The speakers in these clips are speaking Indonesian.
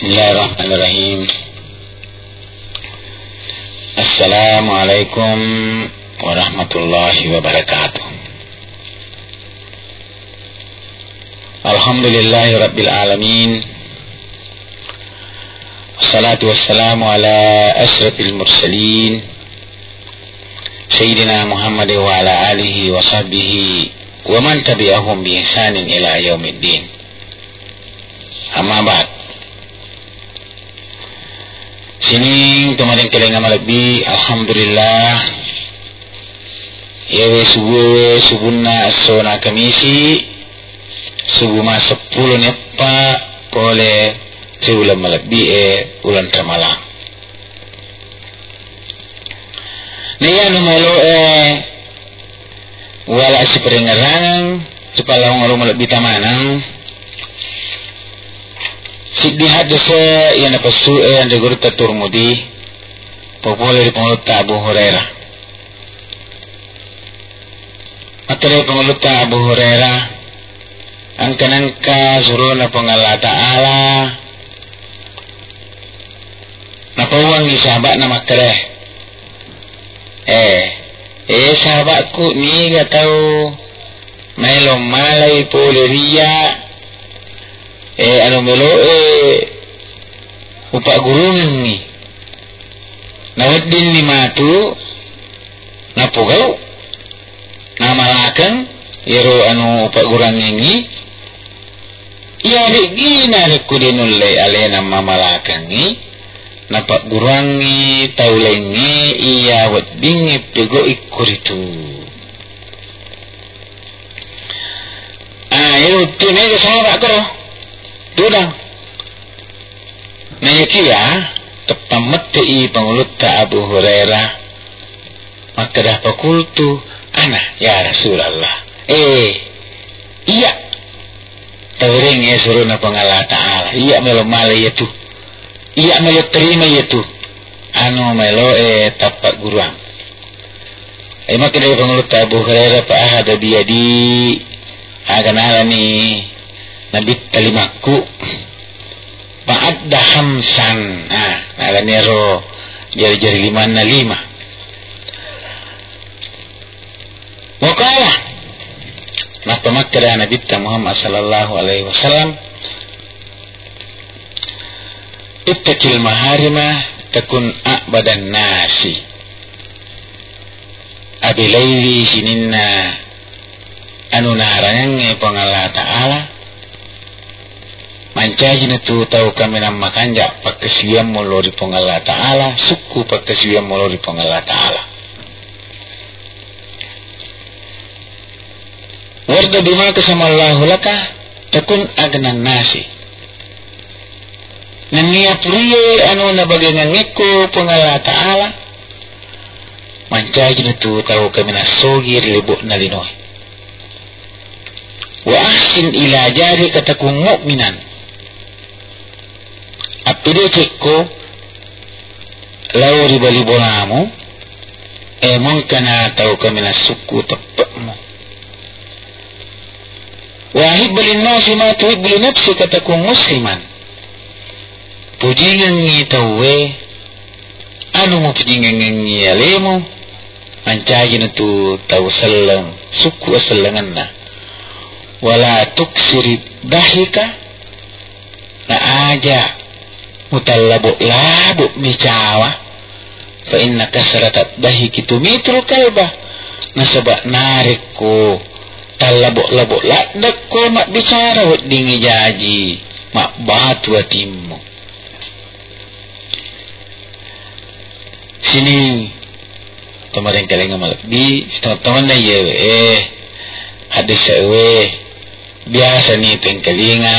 Bismillahirrahmanirrahim. Assalamualaikum warahmatullahi wabarakatuh. Alhamdulillahi rabbil alamin. Wassalatu wassalamu ala Muhammad wa ala alihi wa sahbihi wa tabi'ahum bi ihsanin ila. Sining tumaring kiling nga malagbi, alhamdulillah. Yewe subuh subunna asona kamisi subuma sepuluh nepa pole triulan malagbi e ulan tramala. Niya numelo e wala si peringarang tupalaw nga malagbi tamanang Siddi hadasa yan napasue ang dagurta turmudi popole di panguluta Abu Hurairah. Matulay panguluta Abu Hurairah ang kanangka suro na pangala ta'ala napawang ni sahabat na makre. Eh, eh sahabatku ni gatau may malay po liria eh ano melo eh upak gurungan ni. Nawat din ni matu napugau namalakan yero anu upak gurang ini iya di gina ku dinulay alena mamalakan ni. Napak gurangi taulengi iya wadingi pego ikuritu ah yero tunai sahabat kau Tudang. Nayakia tepameti pangulut ta Abu Hurairah. Maka dah pakultu ana ya Rasulullah. Eh iya. Tawring ya suruh na pangala ta'ala. Iya melo mala itu iya melo terima itu anu melo eh tapak guruang. Eh maka dari pangulut ta Abu Hurairah pa ahada biyadi aganala ni Nabi talimaku Pa'adda hamsan Nah Nala nero Jari-jari lima na lima. Wakala Nah pemakra Nabi Muhammad sallallahu alaihi wasallam Ittakil maharima Takun a'badan nasi. Abilaili sininna Anu naharangnya Pangala ta'ala mancaji tu tau kami na makanja pagkasiyam mo lori pong Allah Ta'ala suku pagkasiyam mo lori pong Allah Ta'ala. Warda bima kasama Allah laka takun agnan nasi. Naniya puriye ano na bagangan ngiko pong Allah Ta'ala. Mancaji tu tau kami na sogir libo na linoy wa ahsin ila jari katakung mu'minan appide cekko lawri bali bonamu e kana taw kamina sukku tappamo wa hibba linnasi ma tuhibbu li nafsika takun musliman. Pujingan ngi tawwe anu mo pujingan ngi alemo ancajina tu taw sallang sukku asallanganna wala tuksiri dahika na aja mutallabo labo ni cawa fa inna kasratat dahiki tumitul kalba nasaba narik ko tallabo labo ladak ko mak bicara dingi jaji. Mak batu atimmu sini kemarin kali ngamal di teman-teman na yewe eh. Hadis sewe biasa nih tengkalinga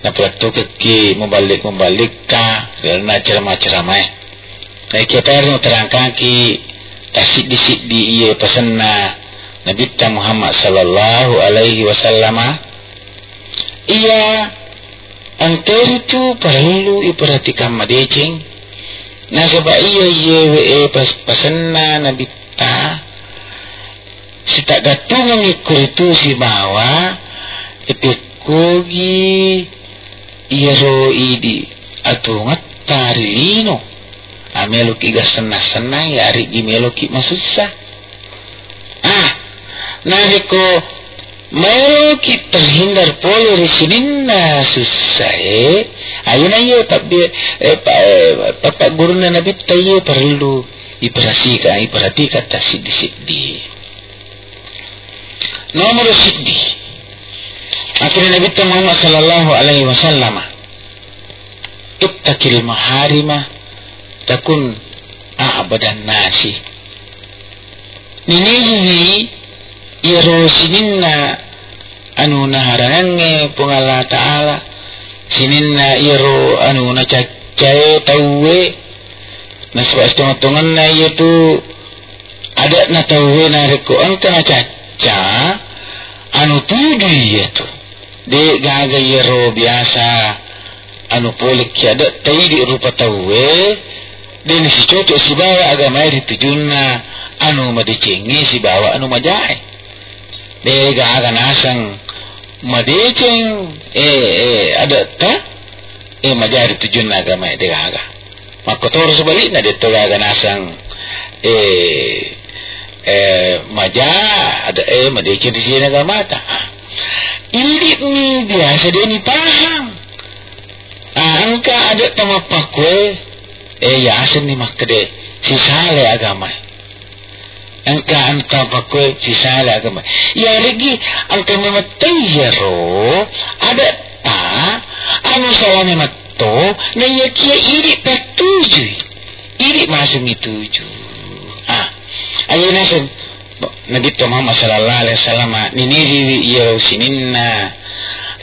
na pelatu keki membalik membalik ka na ceramah-ceramah. Nah, kita harus terangkan ki tasik disik di iye pesan na Nabi Muhammad sallallahu alaihi wasallam. Iya angker itu perlu diperhatikan madecing nah sebab iya iya we pas pesan na Nabi ta si tak gatung ngikur itu si bawa epikogi iro idi atungat tarilino amelo ki ga senang-senang ya ari gimelo ki masusah ah nariko melo ki terhindar polo risininna susah eh. Ayo na yo tapi eh, pa, eh, papa guru na nabi tayo perlu. Iperhatikan iperhatikan tak siddi-siddi nomor siddi akhirnya Nabi Muhammad sallallahu alaihi wasallam ittaqil maharima takun a'badan nasi. Ninihi iro sininna anu naharange pungala ta'ala. Sininna iro anu na cacae tauwe. Na sebab setengah-tengah na itu ada na tauwe na reko angka na caca anu tudu itu de gaga iro biasa anu polik ada tai di rupa tauwe. Dan si cocok si bawa agama di tujunna anu madicengi si bawa anu majai. Dega aga nasang madiceng eh eh ada ta? Eh majai di tujunna agama dega aga. Makotor sebalik na dito aga nasang eh eh maja ada eh madiceng di sini agama ta ini ni biasa dia ni paham. Angka ada tama pakwe eh ya asin ni makde si sale agama. Angka anta pakwe si sale agama. Ya lagi angka mematay yaro ada ta anu salah mematto na ya kia iri patuju iri masuk ituju ah ayo nasin Nabi Muhammad sallallahu alaihi wasallam niniri yaro sininna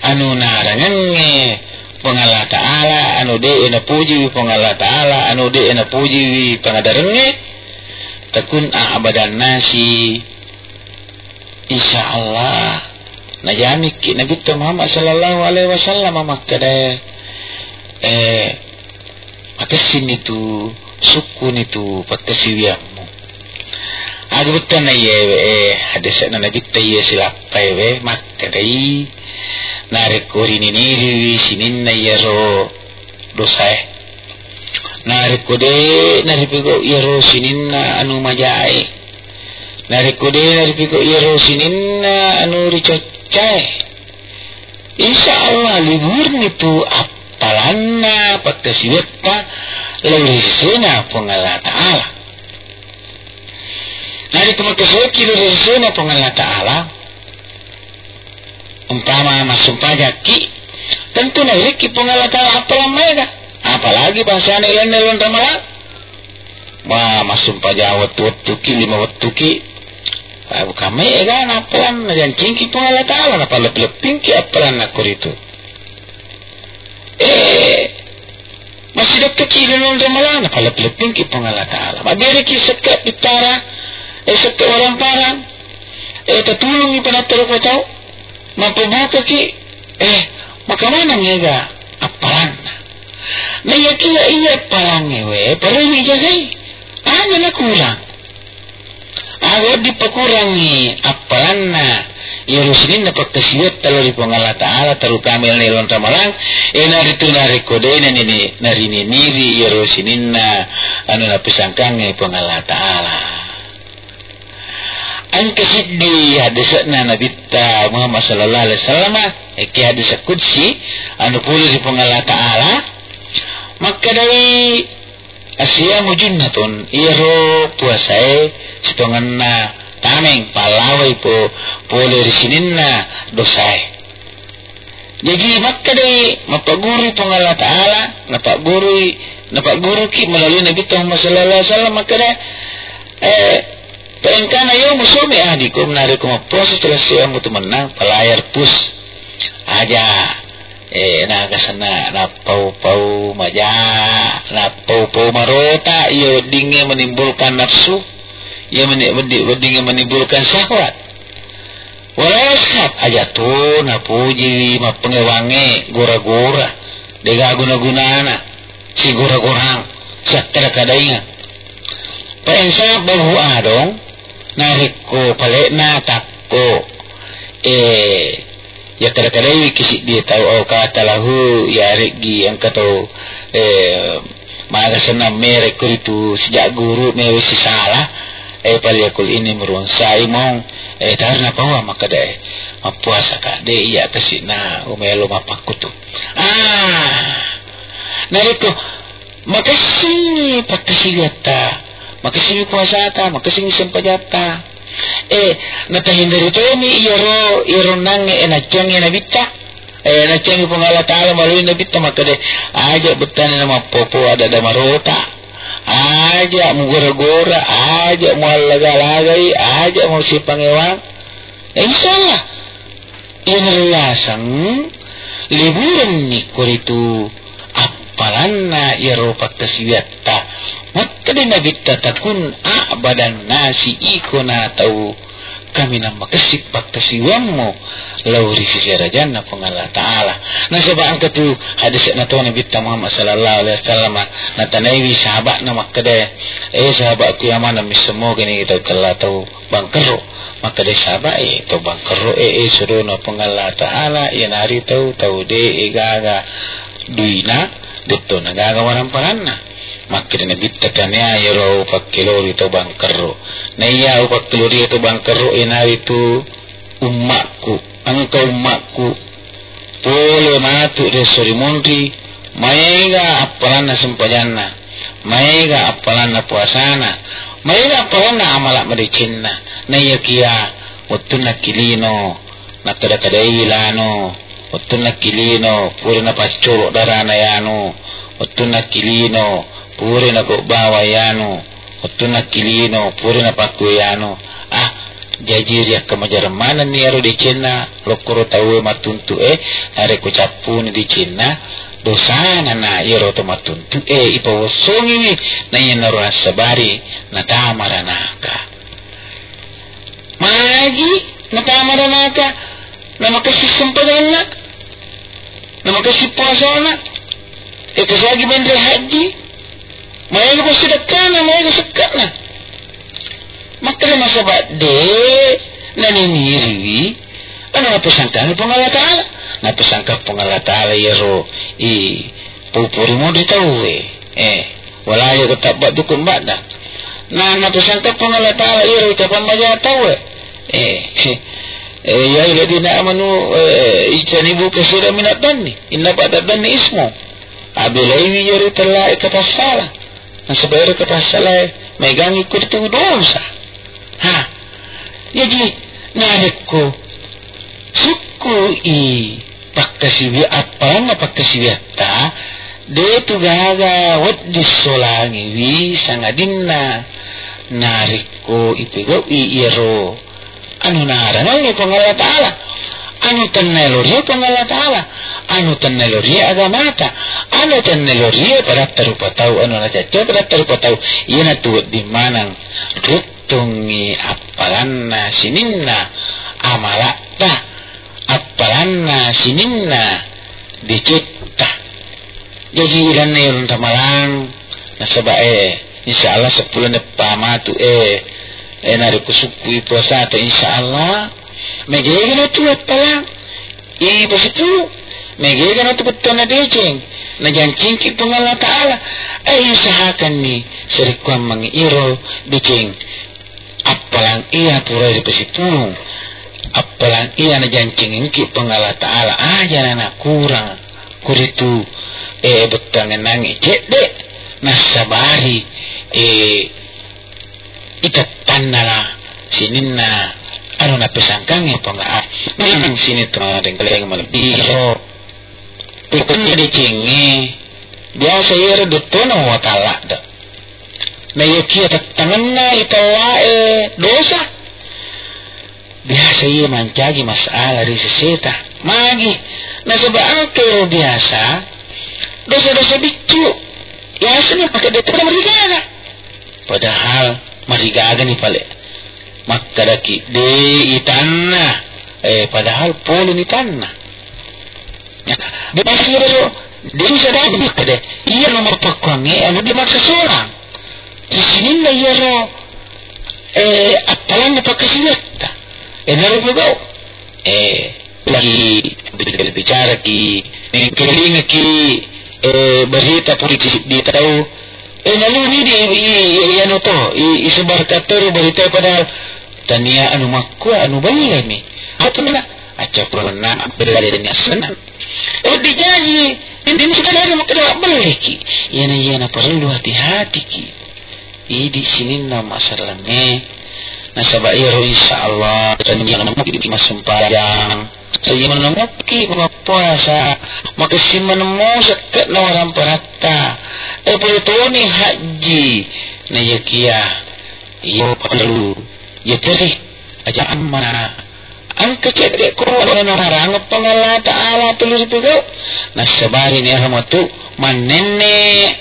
anu narangange pangala ta'ala anu de ina puji pangala ta'ala anu de ina puji pangadarenge takun abadan nasi. Insyaallah najani ki nabi Muhammad sallallahu alaihi wasallam makkada eh akasin itu sukun itu patasiwiyamu aga betul na ye eh hadis na nabi tayyib silapai we makkadai narik korini niri sinin na yero dosai narik kode narik pigo yero sinin na anu majai narik kode narik pigo yero sinin na anu ricocai insya Allah libur nitu apalanna patasiwetta lalu sisena pengala ta'ala narik kemakasweki lalu sisena pengala ta'ala umpama masumpah jaki tentu naik pengalatan apalah mereka apalagi bahasa ilan nelon ramalan wah masumpah jawat tuki lima watuki bukan mereka apalan yang cingki pengalatan ala apa lebih pinki apalan nakur itu? Eh masih dak kecil nelon ramalan apa lebih pinki pengalatan ala mabere ki sekat itara eh sekat orang parang. Eh tertulungi penatar kau tahu mapabuka ki. Eh makamana ngega apalan na yakia iya palange we? Pero ni jagai anya na kurang? Ago di pakurangi apalan na Yerusalem na pagkasiyot talo di pangala taala taru kamil ni lon tamalang e narito na rekode na nini narininiri Yerusalem na ano na pisangkang e pangala kasiddi hadis na nabita Muhammad sallallahu alaihi wasallam iki hadis kudsi anu puluh di pangala taala. Maka dari asya mujunnatun iro puasai setongan na tameng palawai po puluh di sinin na dosai. Jadi maka dari mapaguri pangala taala napaguri napaguru ki melalui Nabi Muhammad sallallahu alaihi wasallam maka dari eh Pain kana yau musumi ahdikum narikum proses telah siya mo tumanang palayar pus. Aja. Eh naga sana na pau pau maja. Na pau pau marota iyo dingin menimbulkan nafsu. Iyo dingin menimbulkan syahwat. Walasap aja tu na puji ma pengewangi gora-gora. Dega guna-gunana si gora-gorang sakta kadaingan paensa bahu adong nariko pale na takko eh ya kadang-kadang kisi dia tahu oh kata lahu ya regi yang kata eh maka senam merek itu sejak guru mewe si salah. Eh yakul ini meronsai mong eh tarna pawa maka deh mapuasa ka de iya kasi na umelo mapakuto ah nariko makasini pakasiwata makasini puasa ta makasini sempajata eh natahindari to ni iyaro iro nange enacang enabita eh enacang pengala taala malu enabita maka de aja betan nama popo ada ada marota aja mau gora-gora aja mau laga-lagai aja mau si pangewang. Eh, ini relasan liburan ni kuritu apalanna Eropa kasiwata maka din nabita takun badan nasi ikona tau. Kami nama kesipak kesiwamu lauri sisirajan na pengala ta'ala. Na sebab angka tu hadis na to Nabi Muhammad sallallahu alaihi wasallam na tanaiwi sahabat na makade eh sahabat ku yang mana mismo gini kita telah tahu bangkero maka de sahabat eh to bangkero eh eh suruh na pengala ta'ala. Ya nari tahu tahu de igaga duina dito nagagawa ng paranna makkin na bittakannya yaro pakkilori to bangkero na iya pakkilori to bangkero inari tu ummakku angka ummakku matu de sorimonti maiga appalanna sempajanna maiga appalanna puasana maiga appalanna amalak medicinna na iya kia wattuna kilino nakada kadai lano wattuna kilino pure na paccoro darana yano wattuna kilino pure na go bawa yano wattuna kilino pure na pakku yano. Ah jajiri akka majaramana ni aro di cina lokoro tawe matuntu e are ko capuni di cina dosana na yero to matuntu e ipo wosongi wi na yenaro asabari na tamara naka. Maji na tamara naka na makasih sempadanna na makasih puasana e kasagi bendre haji Maya ko sedekana, maya ko sekana maka nasaba de naniniriwi ano napasangka taala. Napasangka pangala taala yero i pupuri mo di tau eh eh wala yo katabat dukun bada. Na napasangka pangala taala yero tapan maya tau eh eh eh ya ladina amanu ijtanibu kasira minat danni inna pada danni ismu. Abilaiwi yero telah ikapasala nasabay ikapasala megangi kurtu dosa. Ha jadi narik ko suku i pakkasiwi apa na pakkasiwi ta de tu gaga wat disolangi wi sangadinna narik ko ipego i iro anu narana ni pangala taala anu tannelori pangala taala anu tannelori agamata anu tannelori para terupatau anu na caca para terupatau ina tu di manang rut tungi appalanna sininna amalatta appalanna sininna dicipta. Jadi dan yun tamalang nasaba eh insyaallah sepuluh nepama tu eh eh nari kusuku puasa tu insyaallah. Megega tu appalang i pasitu megega tu betul na deceng na jancing ki pengala taala ay usahakan ni serikuan mangiro dicing apalang iya pura di pesipulung apalang iya na jancing ki pengala ta'ala aja nana kurang kuritu eh betang nangi cek dek nasabari eh ikat tanala sininna anu na pesangkang ya pengaa memang sini tuh ada yang malebiro ikut di cingi. Biasa ya redutono wa ta'ala dah na yakia tanganna itawae dosa. Biasa iya mancagi masalah di seseta magi na kero biasa dosa-dosa bicu. Biasanya pakai dia pada marigaga padahal marigaga ni pale. Makadaki de itanna eh padahal polo ni tanna ya biasa ro di sadari kade iya nomor pakwange anu di maksa seorang Kisinilla yero eh appalanga pakasiwetta e narubugaw eh lagi bicara ki kelinga ki eh, berita politik di tahu. Eh lalu ini di i anu to isebar kater berita pada tania anu makku anu bayi ni apa mana aja pernah berada di sana oh dijanji ini sekarang mau tidak boleh ki yana yana perlu hati-hati ki. Di sini nama masalahnya nasabairu insyaallah dan menemuki di mas sembahyang saya menemuki mga puasa. Maka si menemu sekat na orang perata eh perlu ni haji? Na yakia iya perlu. Ya perih. Aja mana ang kecek ko wala na harang pangala taala tulis itu nasabari ni rahmatu manenne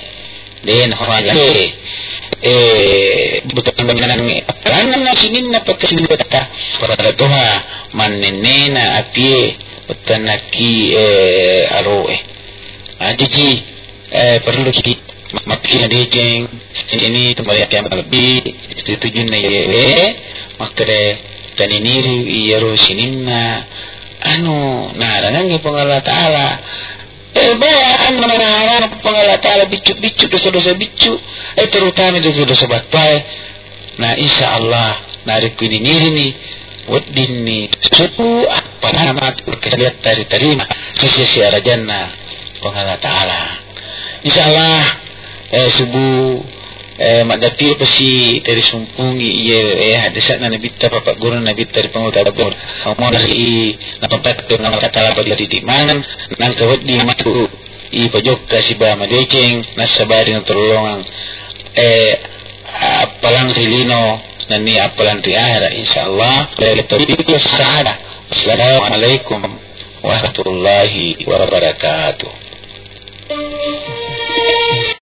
den hawaga eh bukan dengan rangan na sinin na pagkasinbata para doha manenena apie utanaki eh aro eh ajiji eh perlu ki mapki na dijeng sini ati am kalbi setuju na ye makre taniniri iyaro sinin na anu na rangan pangala taala. Eh bayaan menarang pengalat ta'ala bicu-bicu dosa-dosa bicu eh terutama dosa-dosa batai nah insya Allah nari kini niri ni wadin ni suku nama lihat dari terima sisi rajana pengalat ta'ala. Insya Allah eh subuh eh magati pa si dari sumpungi iya eh hadisa na nabita papak guru nabita dari penguta guru mo dari napapat ko na makatala pa di timangan nang kawat di matu i pajok ka si ba madeceng nasabari na tulungan eh apalang rilino na ni apalang tiara insyaallah dari tawfiq saada assalamualaikum warahmatullahi wabarakatuh